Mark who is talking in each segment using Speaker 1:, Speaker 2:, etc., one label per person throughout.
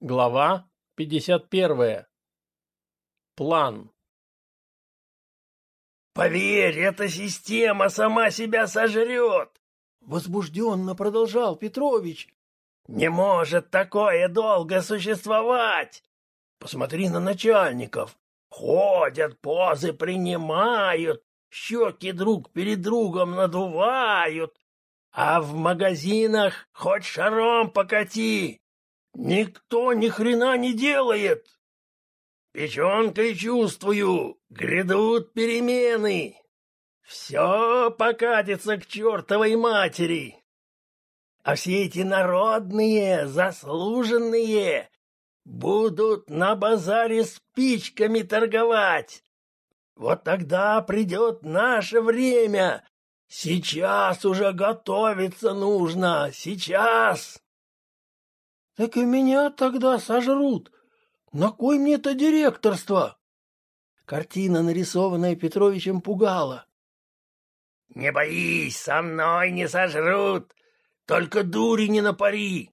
Speaker 1: Глава 51. План.
Speaker 2: «Поверь, эта система сама себя сожрет!»
Speaker 3: Возбужденно продолжал Петрович.
Speaker 2: «Не может такое долго существовать! Посмотри на начальников. Ходят, позы принимают, щеки друг перед другом надувают, а в магазинах хоть шаром покати, никто ни хрена не делает. Печенкой чувствую, грядут перемены. Все покатится к чертовой матери. А все эти народные, заслуженные будут на базаре спичками торговать. Вот тогда придет наше время. Сейчас уже готовиться нужно, сейчас.
Speaker 3: Так и меня тогда сожрут. На кой мне это директорство? Картина, нарисованная Петровичем, пугала.
Speaker 2: Не боись, со мной не сожрут. Только дури не напари.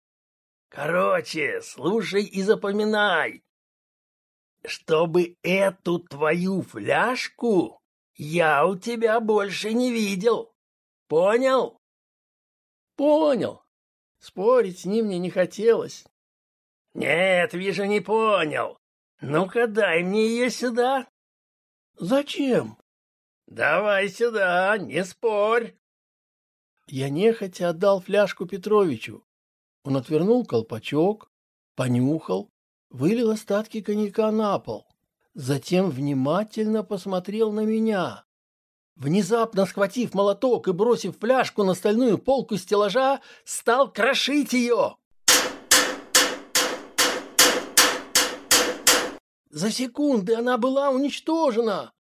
Speaker 2: Короче, слушай и запоминай. Чтобы эту твою фляжку я у тебя больше не видел. Понял?
Speaker 1: Понял. Спорить с ним мне не хотелось.
Speaker 2: Нет, вижу, не понял. Ну-ка дай мне ее сюда.
Speaker 3: Зачем?
Speaker 2: Давай сюда, не спорь.
Speaker 3: Я нехотя отдал фляжку Петровичу. Он отвернул колпачок, понюхал, вылил остатки коньяка на пол. Затем внимательно посмотрел на меня. Внезапно схватив молоток и бросив фляжку на стальную полку стеллажа, стал крошить ее. За секунды она была уничтожена.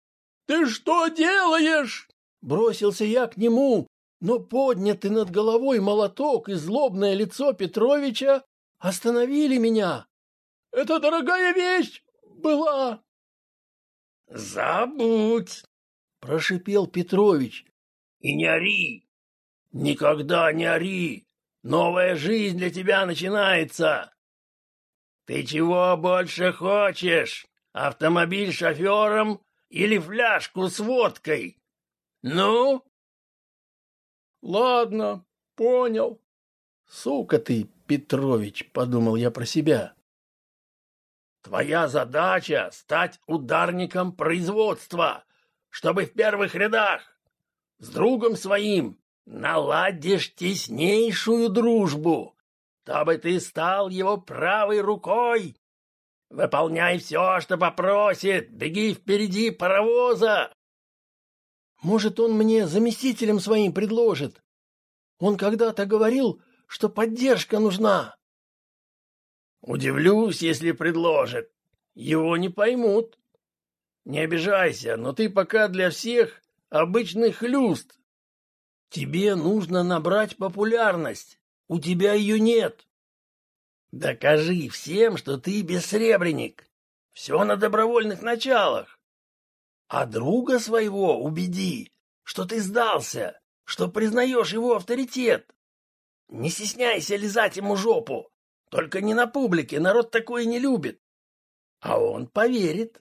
Speaker 1: «Ты что делаешь?»
Speaker 3: Бросился я к нему, но поднятый над головой молоток и злобное лицо Петровича остановили меня.
Speaker 1: Это дорогая вещь была.
Speaker 2: Забудь,
Speaker 3: прошипел Петрович.
Speaker 2: И не ори. Никогда не ори. Новая жизнь для тебя начинается. Ты чего больше хочешь? Автомобиль шофером или фляжку с водкой? Ну?
Speaker 1: Ладно, понял.
Speaker 3: Сука ты, Петрович, подумал я про себя.
Speaker 2: Твоя задача стать ударником производства, чтобы в первых рядах с другом своим наладишь теснейшую дружбу, чтобы ты стал его правой рукой. Выполняй все, что попросит, беги впереди паровоза,
Speaker 3: может, он мне заместителем своим предложит? Он когда-то говорил, что поддержка нужна.
Speaker 2: Удивлюсь, если предложит. Его не поймут. Не обижайся, но ты пока для всех обычный хлюст. Тебе нужно набрать популярность. У тебя ее нет. Докажи всем, что ты бессребренник. Все на добровольных началах. А друга своего убеди, что ты сдался, что признаешь его авторитет. Не стесняйся лизать ему жопу, только не на публике, народ такое не любит. А он поверит.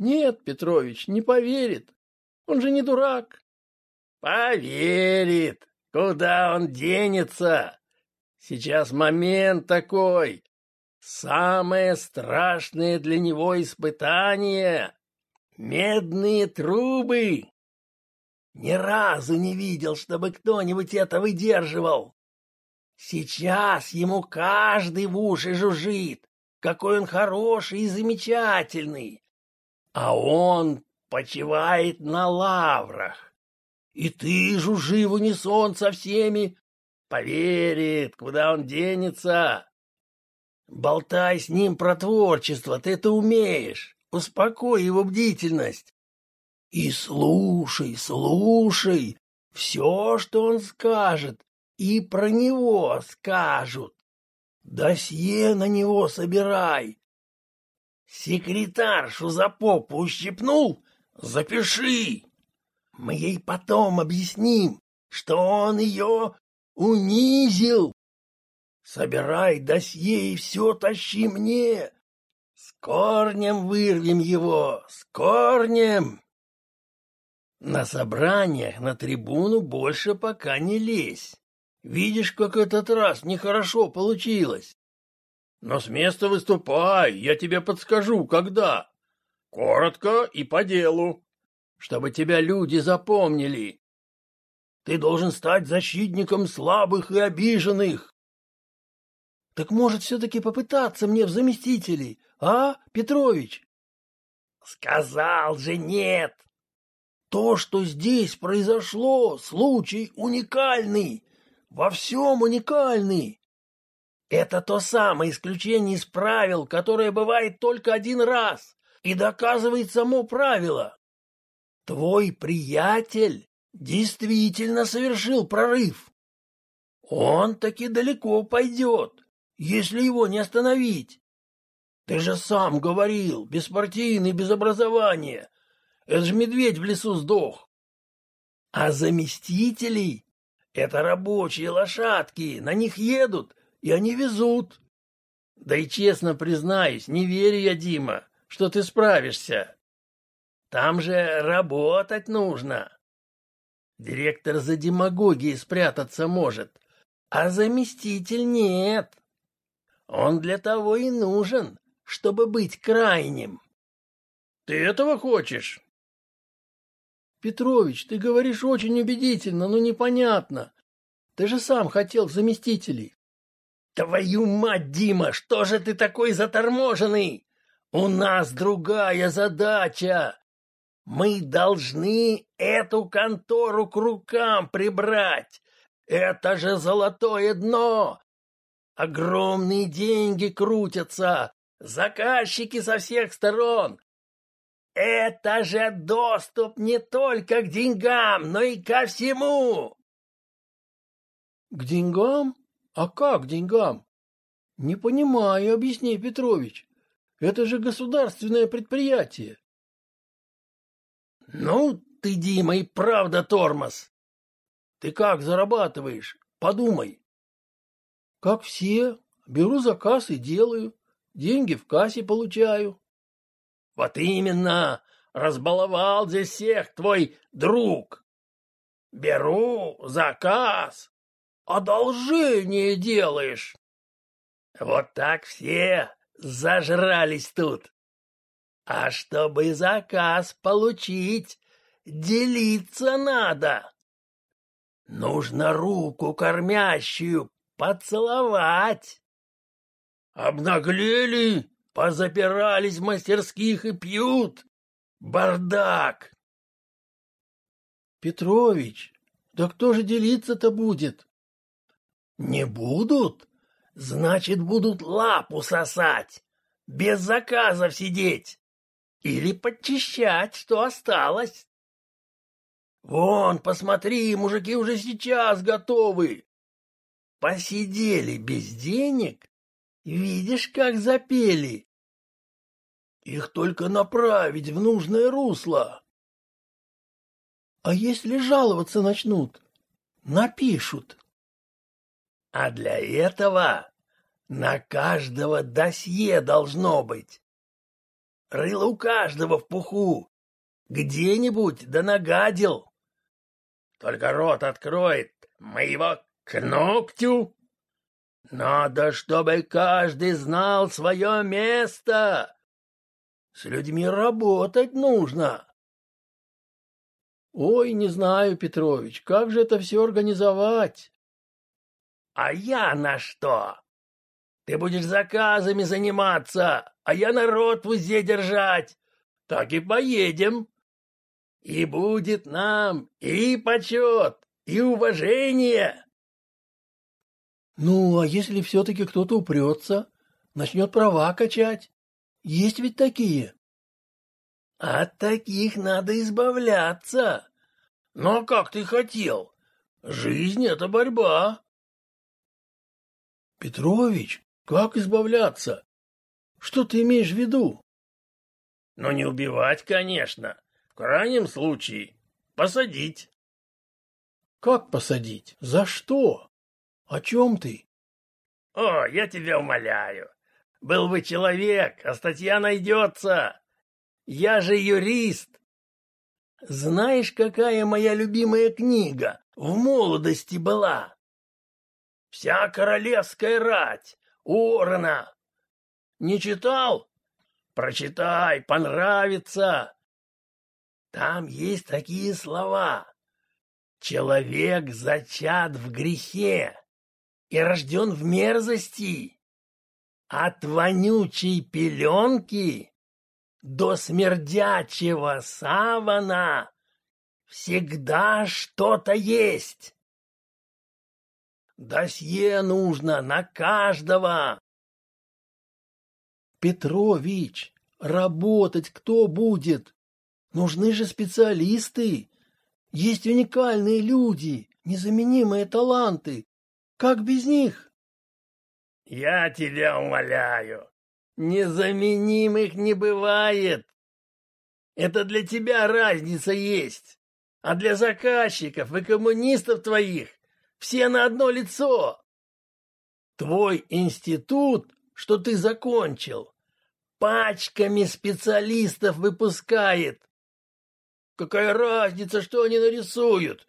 Speaker 1: Нет, Петрович, не поверит. Он же не дурак.
Speaker 2: Поверит. Куда он денется? Сейчас момент такой. Самое страшное для него испытание Медные трубы! Ни разу не видел, чтобы кто-нибудь это выдерживал. Сейчас ему каждый в уши жужжит, какой он хороший и замечательный. А он почивает на лаврах. И ты жужжи в унисон со всеми. Поверит, куда он денется. Болтай с ним про творчество, ты это умеешь. Успокой его бдительность. И слушай, слушай, все, что он скажет, и про него скажут. Досье на него собирай. Секретаршу за попу ущипнул? Запиши. Мы ей потом объясним, что он ее унизил. Собирай досье и все тащи мне. С корнем вырвем его, с корнем. На собраниях на трибуну больше пока не лезь. Видишь, как этот раз нехорошо получилось. Но с места выступай, я тебе подскажу, когда. Коротко и по делу, чтобы тебя люди запомнили. Ты должен стать защитником слабых и обиженных.
Speaker 3: Так может все-таки попытаться мне в заместителей, а, Петрович?
Speaker 2: Сказал же нет. То, что здесь произошло, случай уникальный, во всем уникальный. Это то самое исключение из правил, которое бывает только один раз и доказывает само правило. Твой приятель действительно совершил прорыв. Он таки далеко пойдет, если его не остановить. Ты же сам говорил, беспартийный, без образования. Это же медведь в лесу сдох. А заместителей — это рабочие лошадки, на них едут и они везут. Да и честно признаюсь, не верю я, Дима, что ты справишься. Там же работать нужно. Директор за демагогией спрятаться может, а заместитель нет. Он для того и нужен, чтобы быть крайним. Ты этого хочешь?
Speaker 3: Петрович, ты говоришь очень убедительно, но непонятно. Ты же сам хотел заместителей.
Speaker 2: Твою мать, Дима, что же ты такой заторможенный? У нас другая задача. Мы должны эту контору к рукам прибрать. Это же золотое дно. Огромные деньги крутятся, заказчики со всех сторон. Это же доступ не только к деньгам, но и ко всему.
Speaker 3: К деньгам? А как деньгам? Не понимаю, объясни, Петрович. Это же государственное предприятие.
Speaker 2: Ну, ты, Дима, и правда тормоз. Ты как зарабатываешь? Подумай.
Speaker 3: Как все. Беру заказ и делаю. Деньги в кассе получаю.
Speaker 2: Вот именно. Разбаловал здесь всех твой друг. Беру заказ, одолжение делаешь. Вот так все зажрались тут. А чтобы заказ получить, делиться надо. Нужно руку кормящую поцеловать. Обнаглели, позапирались в мастерских и пьют. Бардак!
Speaker 3: Петрович, да кто же делиться-то будет?
Speaker 2: Не будут? Значит, будут лапу сосать, без заказов сидеть или подчищать, что осталось. Вон, посмотри, мужики уже сейчас готовы. Посидели без денег, видишь, как запели. Их только направить в нужное русло.
Speaker 3: А если жаловаться начнут? Напишут.
Speaker 2: А для этого на каждого досье должно быть. Рыло у каждого в пуху. Где-нибудь да нагадил. Только рот откроет, мы его к ногтю. Надо, чтобы каждый знал свое место. С людьми работать нужно.
Speaker 3: Ой, не знаю, Петрович, как же это все организовать?
Speaker 2: А я на что? Ты будешь заказами заниматься, а я народ в узде держать. Так и поедем. И будет нам и почет, и уважение.
Speaker 3: Ну, а если все-таки кто-то упрется, начнет права качать? Есть ведь такие.
Speaker 2: От таких надо избавляться. Но как ты хотел? Жизнь — это борьба.
Speaker 3: Петрович, как избавляться? Что ты имеешь в виду?
Speaker 2: Ну, не убивать, конечно. В крайнем случае посадить.
Speaker 3: Как посадить? За что? О чем ты?
Speaker 2: О, я тебя умоляю. Был бы человек, а статья найдется. Я же юрист. Знаешь, какая моя любимая книга в молодости была? Вся королевская рать, Уоррена. Не читал? Прочитай, понравится. Там есть такие слова. Человек зачат в грехе и рожден в мерзости. От вонючей пеленки до смердячего савана всегда что-то есть. Досье нужно на каждого.
Speaker 3: Петрович, работать кто будет? Нужны же специалисты. Есть уникальные люди, незаменимые таланты. Как без них?
Speaker 2: Я тебя умоляю. Незаменимых не бывает. Это для тебя разница есть. А для заказчиков и коммунистов твоих все на одно лицо. Твой институт, что ты закончил, пачками специалистов выпускает. Какая разница, что они нарисуют?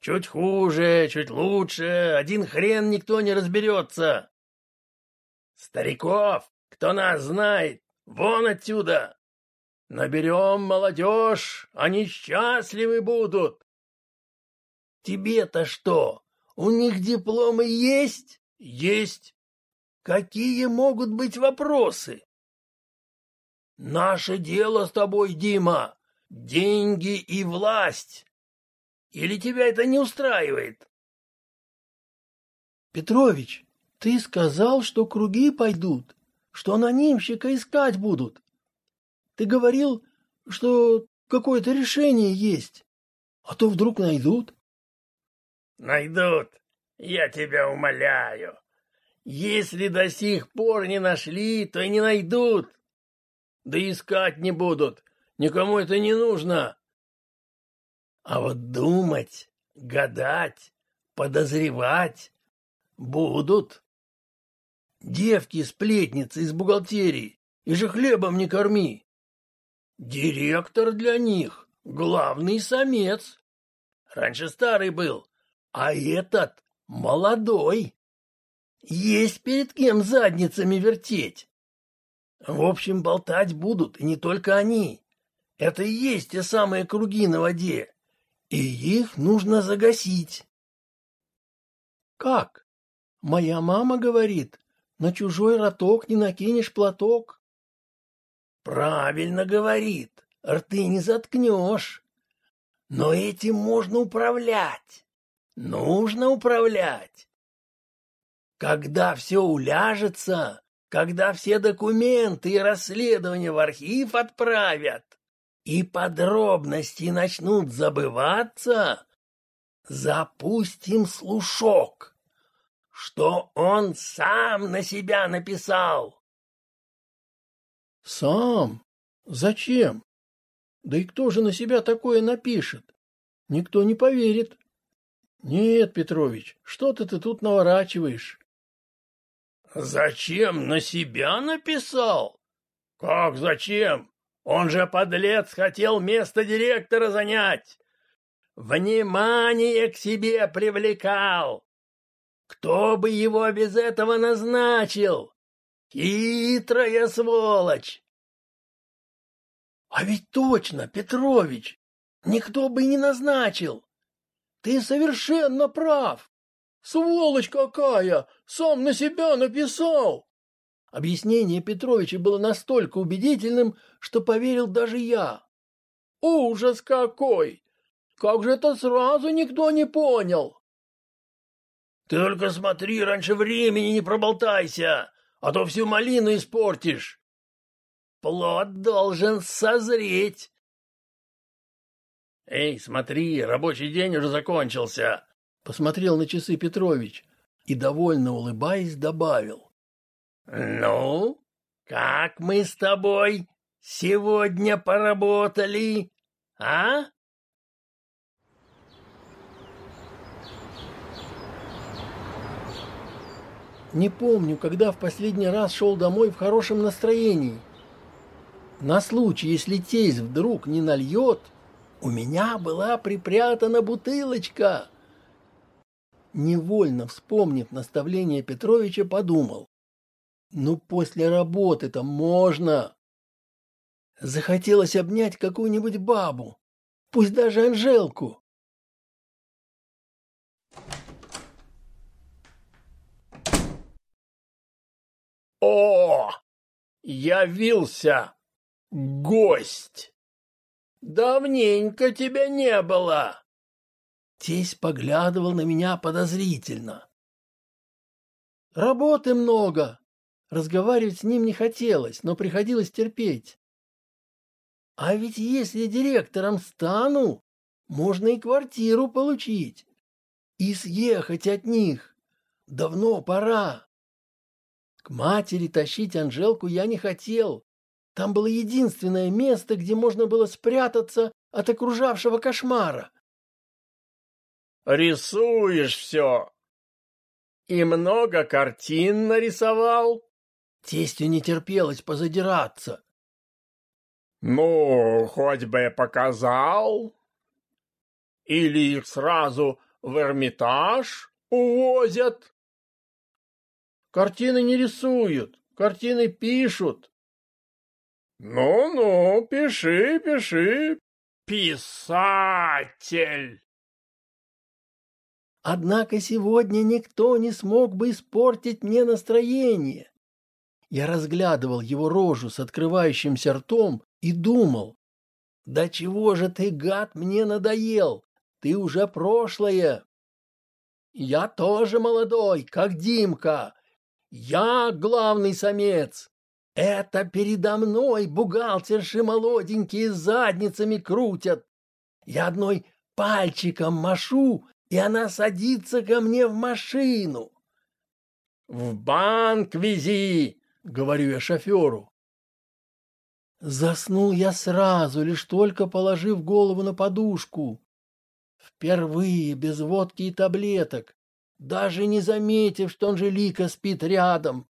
Speaker 2: Чуть хуже, чуть лучше, один хрен никто не разберется. Стариков, кто нас знает, вон отсюда. Наберем молодежь, они счастливы будут. Тебе-то что, у них дипломы есть? Есть. Какие могут быть вопросы? Наше дело с тобой, Дима, деньги и власть. Или тебя это не устраивает?
Speaker 3: Петрович, ты сказал, что круги пойдут, что анонимщика искать будут. Ты говорил, что какое-то решение есть, а то вдруг найдут.
Speaker 2: Найдут, я тебя умоляю. Если до сих пор не нашли, то и не найдут. Да искать не будут, никому это не нужно. А вот думать, гадать, подозревать будут. Девки-сплетницы из бухгалтерии, и же хлебом не корми. Директор для них — главный самец. Раньше старый был, а этот молодой. Есть перед кем задницами вертеть. В общем, болтать будут, не только они. Это и есть те самые круги на воде и их нужно загасить.
Speaker 3: Как? Моя мама говорит, на чужой роток не накинешь платок.
Speaker 2: Правильно говорит, рты не заткнешь. Но этим можно управлять. Нужно управлять. Когда все уляжется, когда все документы и расследования в архив отправят, и подробности начнут забываться, запустим слушок, что он сам на себя написал.
Speaker 3: Сам? Зачем? Да и кто же на себя такое напишет? Никто не поверит. Нет, Петрович, что-то ты тут наворачиваешь.
Speaker 2: Зачем на себя написал? Как зачем? Он же, подлец, хотел место директора занять. Внимание к себе привлекал. Кто бы его без этого назначил? Хитрая сволочь!
Speaker 3: А ведь точно, Петрович, никто бы не назначил. Ты совершенно прав. Сволочь какая! Сам на себя написал. Объяснение Петровича было настолько убедительным, что поверил даже я. Ужас какой! Как же это сразу никто не понял?
Speaker 2: Только смотри, раньше времени не проболтайся, а то всю малину испортишь. Плод должен созреть. Эй, смотри, рабочий день уже закончился.
Speaker 3: Посмотрел на часы Петрович и, довольно улыбаясь, добавил.
Speaker 2: «Ну, как мы с тобой сегодня поработали, а?»
Speaker 3: Не помню, когда в последний раз шел домой в хорошем настроении. На случай, если тесть вдруг не нальет, у меня была припрятана бутылочка. Невольно вспомнив наставление Петровича, подумал. Ну, после работы-то можно. Захотелось обнять какую-нибудь бабу, пусть даже Анжелку.
Speaker 2: О, явился гость! Давненько тебя не было.
Speaker 3: Тесть поглядывал на меня подозрительно. Работы много. Разговаривать с ним не хотелось, но приходилось терпеть. А ведь если директором стану, можно и квартиру получить. И съехать от них. Давно пора. К матери тащить Анжелку я не хотел. Там было единственное место, где можно было спрятаться от окружавшего кошмара.
Speaker 2: «Рисуешь все!» «И много картин нарисовал?»
Speaker 3: Тестю не терпелось позадираться.
Speaker 2: «Ну, хоть бы показал. Или их сразу в Эрмитаж увозят?»
Speaker 3: Картины не рисуют, картины пишут.
Speaker 2: Ну-ну, пиши, пиши. Писатель.
Speaker 3: Однако сегодня никто не смог бы испортить мне настроение. Я разглядывал его рожу с открывающимся ртом и думал, «Да чего же ты, гад, мне надоел? Ты уже прошлое!» «Я тоже молодой, как Димка, я главный самец. Это передо мной бухгалтерши молоденькие задницами крутят. Я одной пальчиком машу, и она садится ко мне в машину.
Speaker 2: «В банк вези!» — говорю я шоферу.
Speaker 3: Заснул я сразу, лишь только положив голову на подушку. Впервые без водки и таблеток даже не заметив, что Анжелика спит рядом.